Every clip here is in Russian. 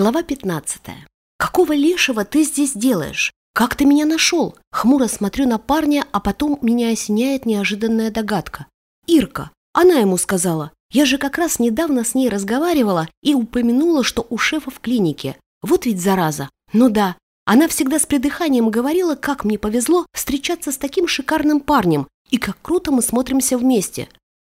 Глава 15. «Какого лешего ты здесь делаешь? Как ты меня нашел?» Хмуро смотрю на парня, а потом меня осеняет неожиданная догадка. «Ирка!» Она ему сказала. Я же как раз недавно с ней разговаривала и упомянула, что у шефа в клинике. Вот ведь зараза. Ну да, она всегда с придыханием говорила, как мне повезло встречаться с таким шикарным парнем и как круто мы смотримся вместе.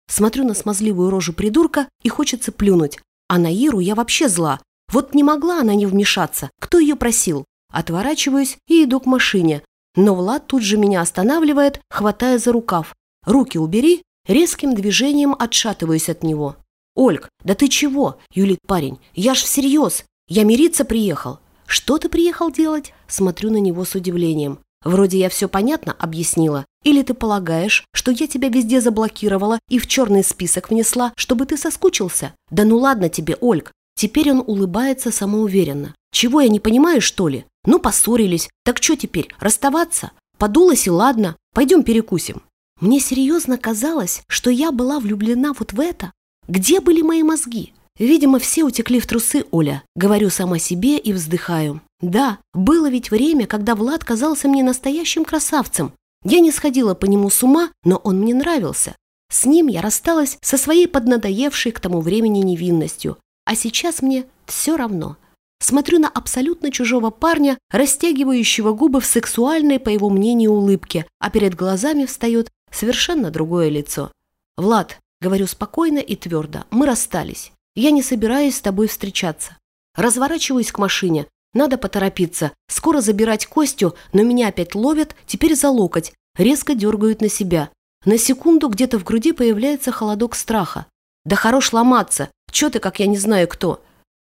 Смотрю на смазливую рожу придурка и хочется плюнуть. А на Иру я вообще зла, вот не могла она не вмешаться. Кто ее просил? Отворачиваюсь и иду к машине. Но Влад тут же меня останавливает, хватая за рукав. «Руки убери!» Резким движением отшатываюсь от него. «Ольг, да ты чего?» – юлит парень. «Я ж всерьез! Я мириться приехал!» «Что ты приехал делать?» Смотрю на него с удивлением. «Вроде я все понятно объяснила. Или ты полагаешь, что я тебя везде заблокировала и в черный список внесла, чтобы ты соскучился? Да ну ладно тебе, Ольг, Теперь он улыбается самоуверенно. «Чего я не понимаю, что ли? Ну, поссорились. Так что теперь, расставаться? Подулась и ладно. Пойдем перекусим». Мне серьезно казалось, что я была влюблена вот в это. Где были мои мозги? Видимо, все утекли в трусы, Оля. Говорю сама себе и вздыхаю. Да, было ведь время, когда Влад казался мне настоящим красавцем. Я не сходила по нему с ума, но он мне нравился. С ним я рассталась со своей поднадоевшей к тому времени невинностью, а сейчас мне все равно. Смотрю на абсолютно чужого парня, растягивающего губы в сексуальной, по его мнению, улыбке, а перед глазами встает совершенно другое лицо. «Влад», — говорю спокойно и твердо, — «мы расстались. Я не собираюсь с тобой встречаться». Разворачиваюсь к машине. Надо поторопиться. Скоро забирать Костю, но меня опять ловят, теперь за локоть. Резко дергают на себя. На секунду где-то в груди появляется холодок страха. Да хорош ломаться. Чё ты, как я не знаю кто?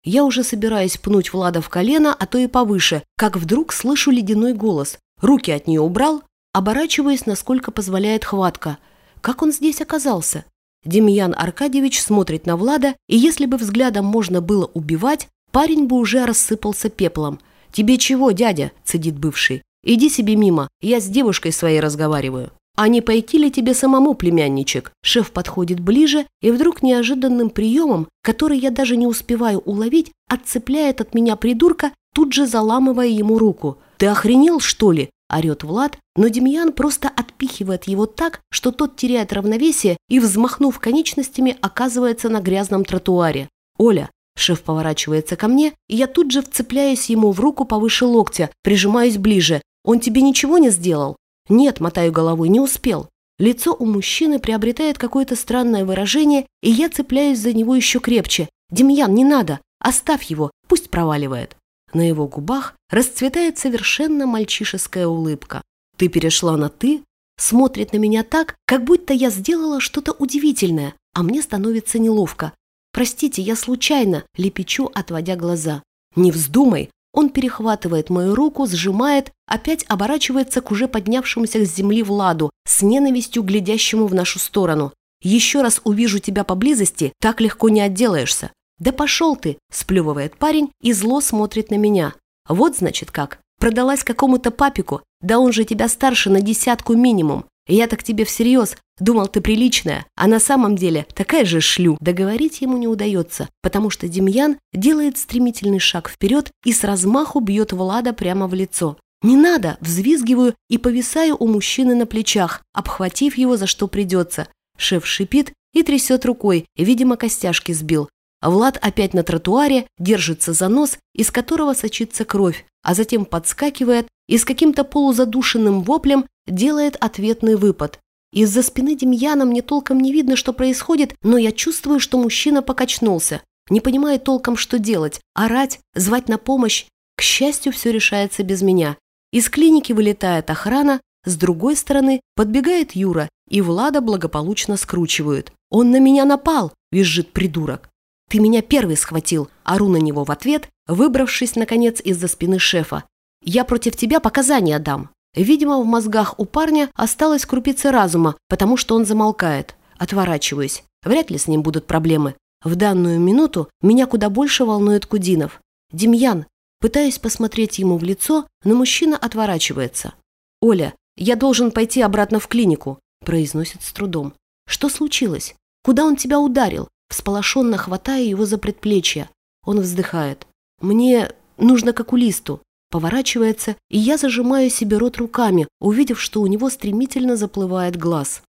Я уже собираюсь пнуть Влада в колено, а то и повыше, как вдруг слышу ледяной голос. Руки от нее убрал, оборачиваясь, насколько позволяет хватка. Как он здесь оказался? Демьян Аркадьевич смотрит на Влада, и если бы взглядом можно было убивать, парень бы уже рассыпался пеплом. «Тебе чего, дядя?» – цедит бывший. «Иди себе мимо, я с девушкой своей разговариваю». «А не пойти ли тебе самому, племянничек?» Шеф подходит ближе и вдруг неожиданным приемом, который я даже не успеваю уловить, отцепляет от меня придурка, тут же заламывая ему руку. «Ты охренел, что ли?» – орет Влад, но Демьян просто отпихивает его так, что тот теряет равновесие и, взмахнув конечностями, оказывается на грязном тротуаре. «Оля, Шеф поворачивается ко мне, и я тут же вцепляюсь ему в руку повыше локтя, прижимаюсь ближе. «Он тебе ничего не сделал?» «Нет», — мотаю головой, — «не успел». Лицо у мужчины приобретает какое-то странное выражение, и я цепляюсь за него еще крепче. «Демьян, не надо! Оставь его, пусть проваливает». На его губах расцветает совершенно мальчишеская улыбка. «Ты перешла на «ты»?» Смотрит на меня так, как будто я сделала что-то удивительное, а мне становится неловко. «Простите, я случайно», — лепечу, отводя глаза. «Не вздумай», он перехватывает мою руку, сжимает, опять оборачивается к уже поднявшемуся с земли Владу, с ненавистью глядящему в нашу сторону. «Еще раз увижу тебя поблизости, так легко не отделаешься». «Да пошел ты!» – сплевывает парень и зло смотрит на меня. «Вот, значит, как. Продалась какому-то папику, да он же тебя старше на десятку минимум. Я так тебе всерьез, думал, ты приличная, а на самом деле такая же шлю. Договорить ему не удается, потому что Демьян делает стремительный шаг вперед и с размаху бьет Влада прямо в лицо. «Не надо!» – взвизгиваю и повисаю у мужчины на плечах, обхватив его за что придется. Шеф шипит и трясет рукой, видимо, костяшки сбил. Влад опять на тротуаре, держится за нос, из которого сочится кровь, а затем подскакивает и с каким-то полузадушенным воплем делает ответный выпад. Из-за спины Демьяна мне толком не видно, что происходит, но я чувствую, что мужчина покачнулся. Не понимаю толком, что делать. Орать, звать на помощь. К счастью, все решается без меня. Из клиники вылетает охрана, с другой стороны подбегает Юра, и Влада благополучно скручивают. «Он на меня напал!» – визжит придурок. «Ты меня первый схватил!» – ору на него в ответ, выбравшись, наконец, из-за спины шефа. «Я против тебя показания дам!» Видимо, в мозгах у парня осталась крупица разума, потому что он замолкает. Отворачиваюсь. Вряд ли с ним будут проблемы. В данную минуту меня куда больше волнует Кудинов. «Демьян!» Пытаюсь посмотреть ему в лицо, но мужчина отворачивается. «Оля, я должен пойти обратно в клинику», произносит с трудом. «Что случилось? Куда он тебя ударил?» Всполошенно хватая его за предплечье. Он вздыхает. Мне нужно к окулисту. Поворачивается, и я зажимаю себе рот руками, увидев, что у него стремительно заплывает глаз.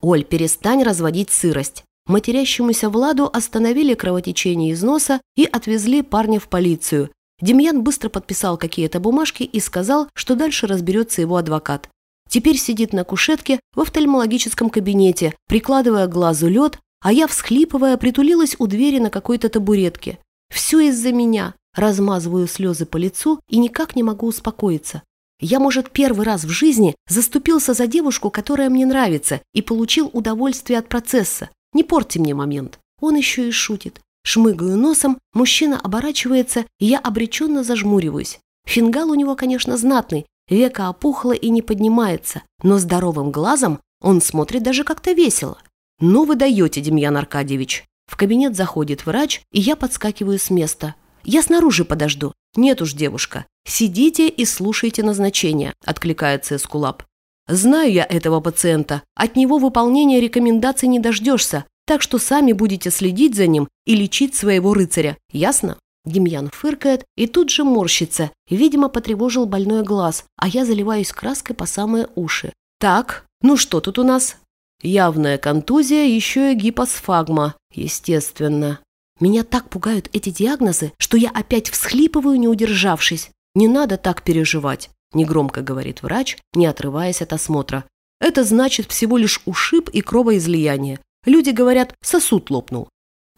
«Оль, перестань разводить сырость». Матерящемуся Владу остановили кровотечение из носа и отвезли парня в полицию. Демьян быстро подписал какие-то бумажки и сказал, что дальше разберется его адвокат. Теперь сидит на кушетке в офтальмологическом кабинете, прикладывая к глазу лед, а я, всхлипывая, притулилась у двери на какой-то табуретке. Все из-за меня. Размазываю слезы по лицу и никак не могу успокоиться. Я, может, первый раз в жизни заступился за девушку, которая мне нравится, и получил удовольствие от процесса. Не порти мне момент. Он еще и шутит. Шмыгаю носом, мужчина оборачивается, и я обреченно зажмуриваюсь. Фингал у него, конечно, знатный, века опухло и не поднимается, но здоровым глазом он смотрит даже как-то весело. «Ну вы даете, Демьян Аркадьевич!» В кабинет заходит врач, и я подскакиваю с места. «Я снаружи подожду». «Нет уж, девушка, сидите и слушайте назначение», – откликается Эскулап. «Знаю я этого пациента. От него выполнения рекомендаций не дождешься, так что сами будете следить за ним и лечить своего рыцаря. Ясно?» Демьян фыркает и тут же морщится. Видимо, потревожил больной глаз, а я заливаюсь краской по самые уши. «Так, ну что тут у нас?» Явная контузия, еще и гипосфагма, естественно. Меня так пугают эти диагнозы, что я опять всхлипываю, не удержавшись. Не надо так переживать, негромко говорит врач, не отрываясь от осмотра. Это значит всего лишь ушиб и кровоизлияние. Люди говорят, сосуд лопнул.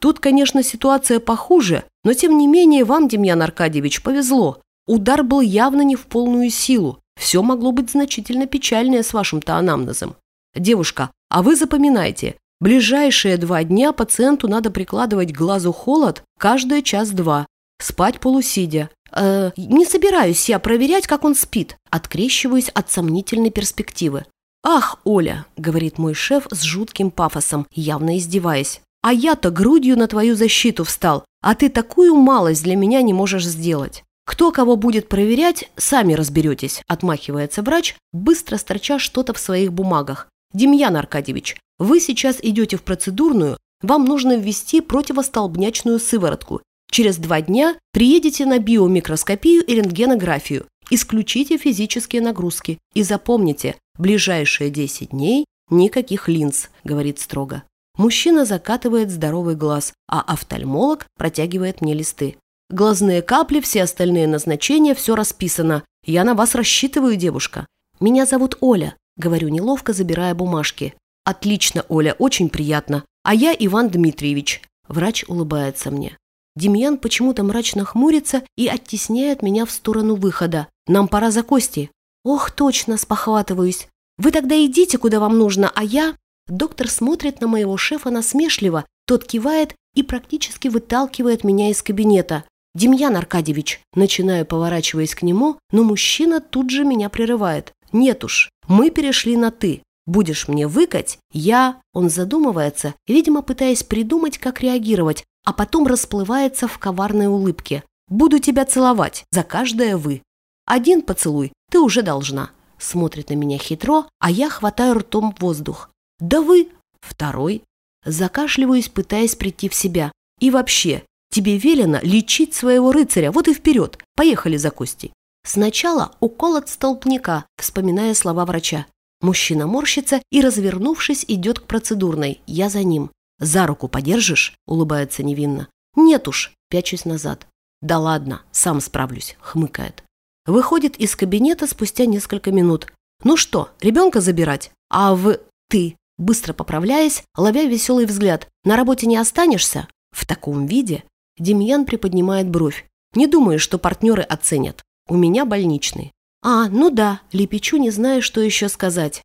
Тут, конечно, ситуация похуже, но тем не менее вам, Демьян Аркадьевич, повезло. Удар был явно не в полную силу. Все могло быть значительно печальнее с вашим-то анамнезом. Девушка, а вы запоминайте, ближайшие два дня пациенту надо прикладывать к глазу холод каждые час-два, спать полусидя. Э, не собираюсь я проверять, как он спит, открещиваюсь от сомнительной перспективы. «Ах, Оля!» – говорит мой шеф с жутким пафосом, явно издеваясь. «А я-то грудью на твою защиту встал, а ты такую малость для меня не можешь сделать». «Кто кого будет проверять, сами разберетесь», – отмахивается врач, быстро строча что-то в своих бумагах. Демьян Аркадьевич, вы сейчас идете в процедурную, вам нужно ввести противостолбнячную сыворотку. Через два дня приедете на биомикроскопию и рентгенографию. Исключите физические нагрузки. И запомните, ближайшие 10 дней никаких линз, говорит строго. Мужчина закатывает здоровый глаз, а офтальмолог протягивает мне листы. Глазные капли, все остальные назначения, все расписано. Я на вас рассчитываю, девушка. Меня зовут Оля. Говорю неловко, забирая бумажки. «Отлично, Оля, очень приятно. А я Иван Дмитриевич». Врач улыбается мне. Демьян почему-то мрачно хмурится и оттесняет меня в сторону выхода. «Нам пора за кости». «Ох, точно, спохватываюсь. Вы тогда идите, куда вам нужно, а я...» Доктор смотрит на моего шефа насмешливо, тот кивает и практически выталкивает меня из кабинета. «Демьян Аркадьевич», начинаю, поворачиваясь к нему, но мужчина тут же меня прерывает. «Нет уж, мы перешли на «ты». Будешь мне выкать, я...» Он задумывается, видимо, пытаясь придумать, как реагировать, а потом расплывается в коварной улыбке. «Буду тебя целовать за каждое «вы». Один поцелуй ты уже должна». Смотрит на меня хитро, а я хватаю ртом воздух. «Да вы...» Второй. Закашливаюсь, пытаясь прийти в себя. «И вообще, тебе велено лечить своего рыцаря, вот и вперед. Поехали за Костей». Сначала укол от столбняка, вспоминая слова врача. Мужчина морщится и, развернувшись, идет к процедурной. Я за ним. «За руку подержишь?» – улыбается невинно. «Нет уж», – пячусь назад. «Да ладно, сам справлюсь», – хмыкает. Выходит из кабинета спустя несколько минут. «Ну что, ребенка забирать? А в... ты?» Быстро поправляясь, ловя веселый взгляд. «На работе не останешься?» В таком виде Демьян приподнимает бровь. «Не думаю, что партнеры оценят. У меня больничный. А, ну да, лепечу, не знаю, что еще сказать.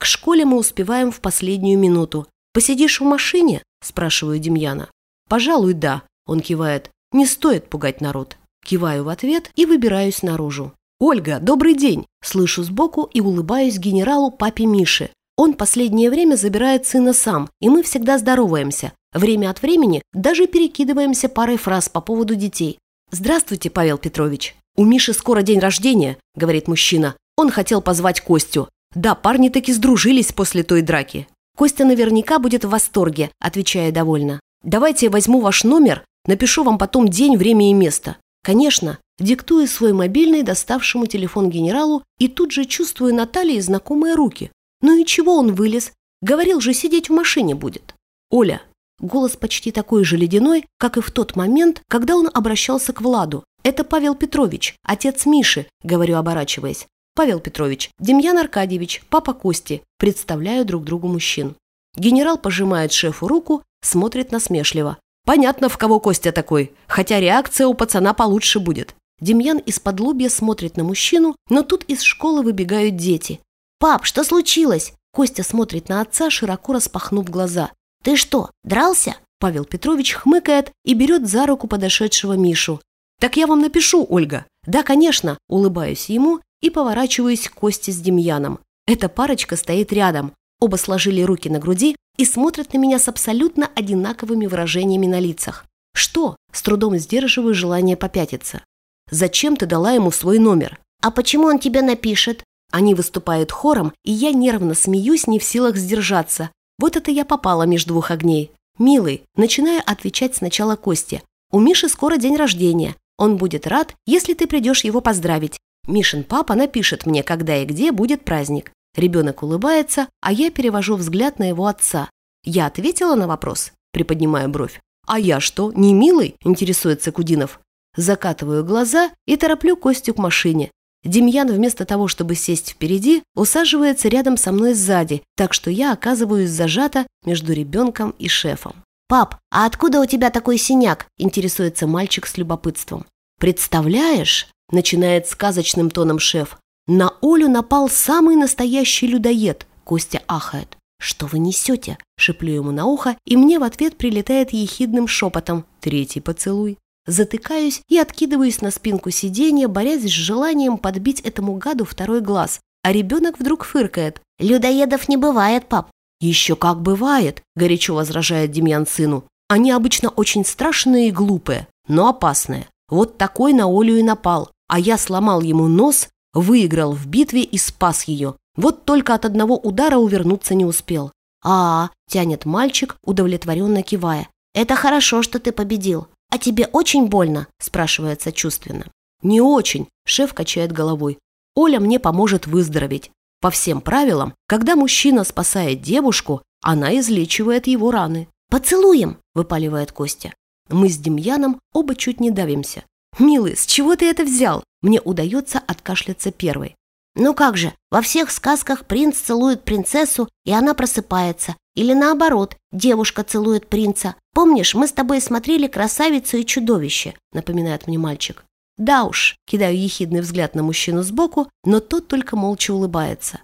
К школе мы успеваем в последнюю минуту. Посидишь в машине? Спрашиваю Демьяна. Пожалуй, да. Он кивает. Не стоит пугать народ. Киваю в ответ и выбираюсь наружу. «Ольга, добрый день!» Слышу сбоку и улыбаюсь генералу папе Мише. Он последнее время забирает сына сам, и мы всегда здороваемся. Время от времени даже перекидываемся парой фраз по поводу детей. «Здравствуйте, Павел Петрович!» «У Миши скоро день рождения», — говорит мужчина. Он хотел позвать Костю. Да, парни таки сдружились после той драки. Костя наверняка будет в восторге, отвечая довольно. Давайте я возьму ваш номер, напишу вам потом день, время и место. Конечно, диктую свой мобильный доставшему телефон генералу и тут же чувствую на знакомые руки. Ну и чего он вылез? Говорил же, сидеть в машине будет. Оля. Голос почти такой же ледяной, как и в тот момент, когда он обращался к Владу. «Это Павел Петрович, отец Миши», — говорю, оборачиваясь. «Павел Петрович, Демьян Аркадьевич, папа Кости», — представляю друг другу мужчин. Генерал пожимает шефу руку, смотрит насмешливо. Понятно, в кого Костя такой, хотя реакция у пацана получше будет. Демьян из-под лобья смотрит на мужчину, но тут из школы выбегают дети. «Пап, что случилось?» Костя смотрит на отца, широко распахнув глаза. «Ты что, дрался?» Павел Петрович хмыкает и берет за руку подошедшего Мишу. «Так я вам напишу, Ольга». «Да, конечно», улыбаюсь ему и поворачиваюсь к Косте с Демьяном. Эта парочка стоит рядом. Оба сложили руки на груди и смотрят на меня с абсолютно одинаковыми выражениями на лицах. Что? С трудом сдерживаю желание попятиться. Зачем ты дала ему свой номер? А почему он тебе напишет? Они выступают хором, и я нервно смеюсь, не в силах сдержаться. Вот это я попала между двух огней. Милый, начинаю отвечать сначала Косте. У Миши скоро день рождения. Он будет рад, если ты придешь его поздравить. Мишин папа напишет мне, когда и где будет праздник. Ребенок улыбается, а я перевожу взгляд на его отца. Я ответила на вопрос, приподнимая бровь. «А я что, не милый?» – интересуется Кудинов. Закатываю глаза и тороплю Костю к машине. Демьян вместо того, чтобы сесть впереди, усаживается рядом со мной сзади, так что я оказываюсь зажата между ребенком и шефом. «Пап, а откуда у тебя такой синяк?» – интересуется мальчик с любопытством. «Представляешь?» – начинает сказочным тоном шеф. На Олю напал самый настоящий людоед. Костя ахает. «Что вы несете?» – шеплю ему на ухо, и мне в ответ прилетает ехидным шепотом. Третий поцелуй. Затыкаюсь и откидываюсь на спинку сиденья, борясь с желанием подбить этому гаду второй глаз. А ребенок вдруг фыркает. «Людоедов не бывает, пап». «Еще как бывает», – горячо возражает Демьян сыну. «Они обычно очень страшные и глупые, но опасные. Вот такой на Олю и напал. А я сломал ему нос Выиграл в битве и спас ее. Вот только от одного удара увернуться не успел. а, -а, -а тянет мальчик, удовлетворенно кивая. «Это хорошо, что ты победил. А тебе очень больно?» – спрашивает сочувственно. «Не очень», – шеф качает головой. «Оля мне поможет выздороветь. По всем правилам, когда мужчина спасает девушку, она излечивает его раны». «Поцелуем!» – выпаливает Костя. Мы с Демьяном оба чуть не давимся. «Милый, с чего ты это взял?» Мне удается откашляться первой. «Ну как же, во всех сказках принц целует принцессу, и она просыпается. Или наоборот, девушка целует принца. Помнишь, мы с тобой смотрели «Красавицу и чудовище», напоминает мне мальчик. Да уж, кидаю ехидный взгляд на мужчину сбоку, но тот только молча улыбается.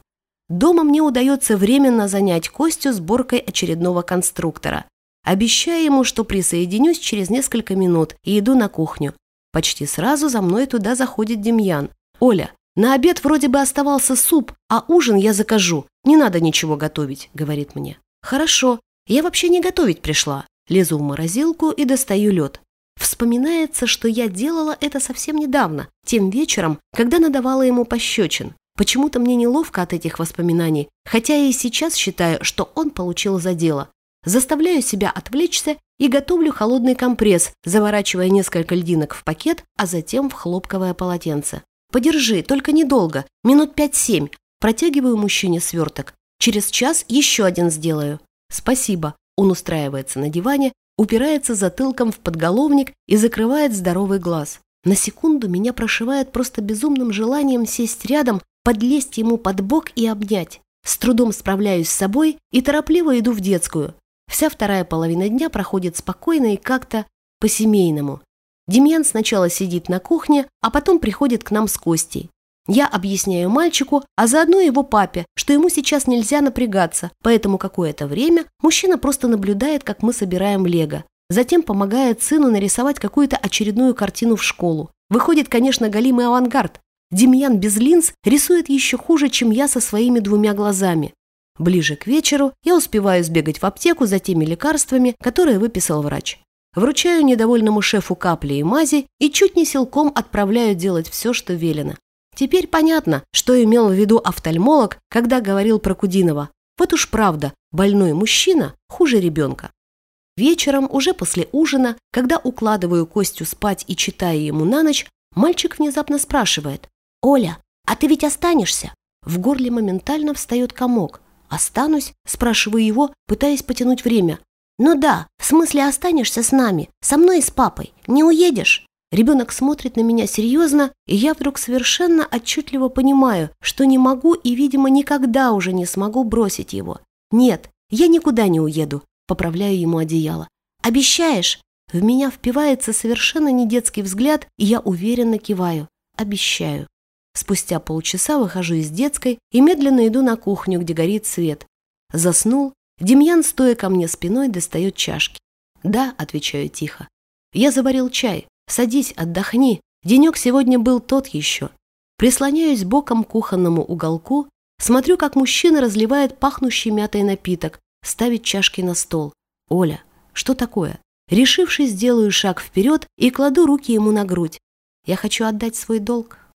Дома мне удается временно занять Костю сборкой очередного конструктора. Обещаю ему, что присоединюсь через несколько минут и иду на кухню. Почти сразу за мной туда заходит Демьян. «Оля, на обед вроде бы оставался суп, а ужин я закажу. Не надо ничего готовить», — говорит мне. «Хорошо, я вообще не готовить пришла». Лезу в морозилку и достаю лед. Вспоминается, что я делала это совсем недавно, тем вечером, когда надавала ему пощечин. Почему-то мне неловко от этих воспоминаний, хотя я и сейчас считаю, что он получил за дело. Заставляю себя отвлечься и готовлю холодный компресс, заворачивая несколько льдинок в пакет, а затем в хлопковое полотенце. «Подержи, только недолго, минут пять-семь». Протягиваю мужчине сверток. «Через час еще один сделаю». «Спасибо». Он устраивается на диване, упирается затылком в подголовник и закрывает здоровый глаз. На секунду меня прошивает просто безумным желанием сесть рядом, подлезть ему под бок и обнять. С трудом справляюсь с собой и торопливо иду в детскую. Вся вторая половина дня проходит спокойно и как-то по-семейному. Демьян сначала сидит на кухне, а потом приходит к нам с Костей. Я объясняю мальчику, а заодно его папе, что ему сейчас нельзя напрягаться, поэтому какое-то время мужчина просто наблюдает, как мы собираем лего. Затем помогает сыну нарисовать какую-то очередную картину в школу. Выходит, конечно, галимый авангард. Демьян без линз рисует еще хуже, чем я со своими двумя глазами. Ближе к вечеру я успеваю сбегать в аптеку за теми лекарствами, которые выписал врач. Вручаю недовольному шефу капли и мази и чуть не силком отправляю делать все, что велено. Теперь понятно, что имел в виду офтальмолог, когда говорил про Кудинова. Вот уж правда, больной мужчина хуже ребенка. Вечером, уже после ужина, когда укладываю Костю спать и читаю ему на ночь, мальчик внезапно спрашивает. «Оля, а ты ведь останешься?» В горле моментально встает комок. «Останусь?» – спрашиваю его, пытаясь потянуть время. «Ну да, в смысле останешься с нами, со мной и с папой. Не уедешь?» Ребенок смотрит на меня серьезно, и я вдруг совершенно отчетливо понимаю, что не могу и, видимо, никогда уже не смогу бросить его. «Нет, я никуда не уеду», – поправляю ему одеяло. «Обещаешь?» В меня впивается совершенно не детский взгляд, и я уверенно киваю. «Обещаю». Спустя полчаса выхожу из детской и медленно иду на кухню, где горит свет. Заснул. Демьян, стоя ко мне спиной, достает чашки. «Да», — отвечаю тихо. «Я заварил чай. Садись, отдохни. Денек сегодня был тот еще». Прислоняюсь боком к кухонному уголку, смотрю, как мужчина разливает пахнущий мятой напиток, ставит чашки на стол. «Оля, что такое?» Решившись, делаю шаг вперед и кладу руки ему на грудь. Я хочу отдать свой долг.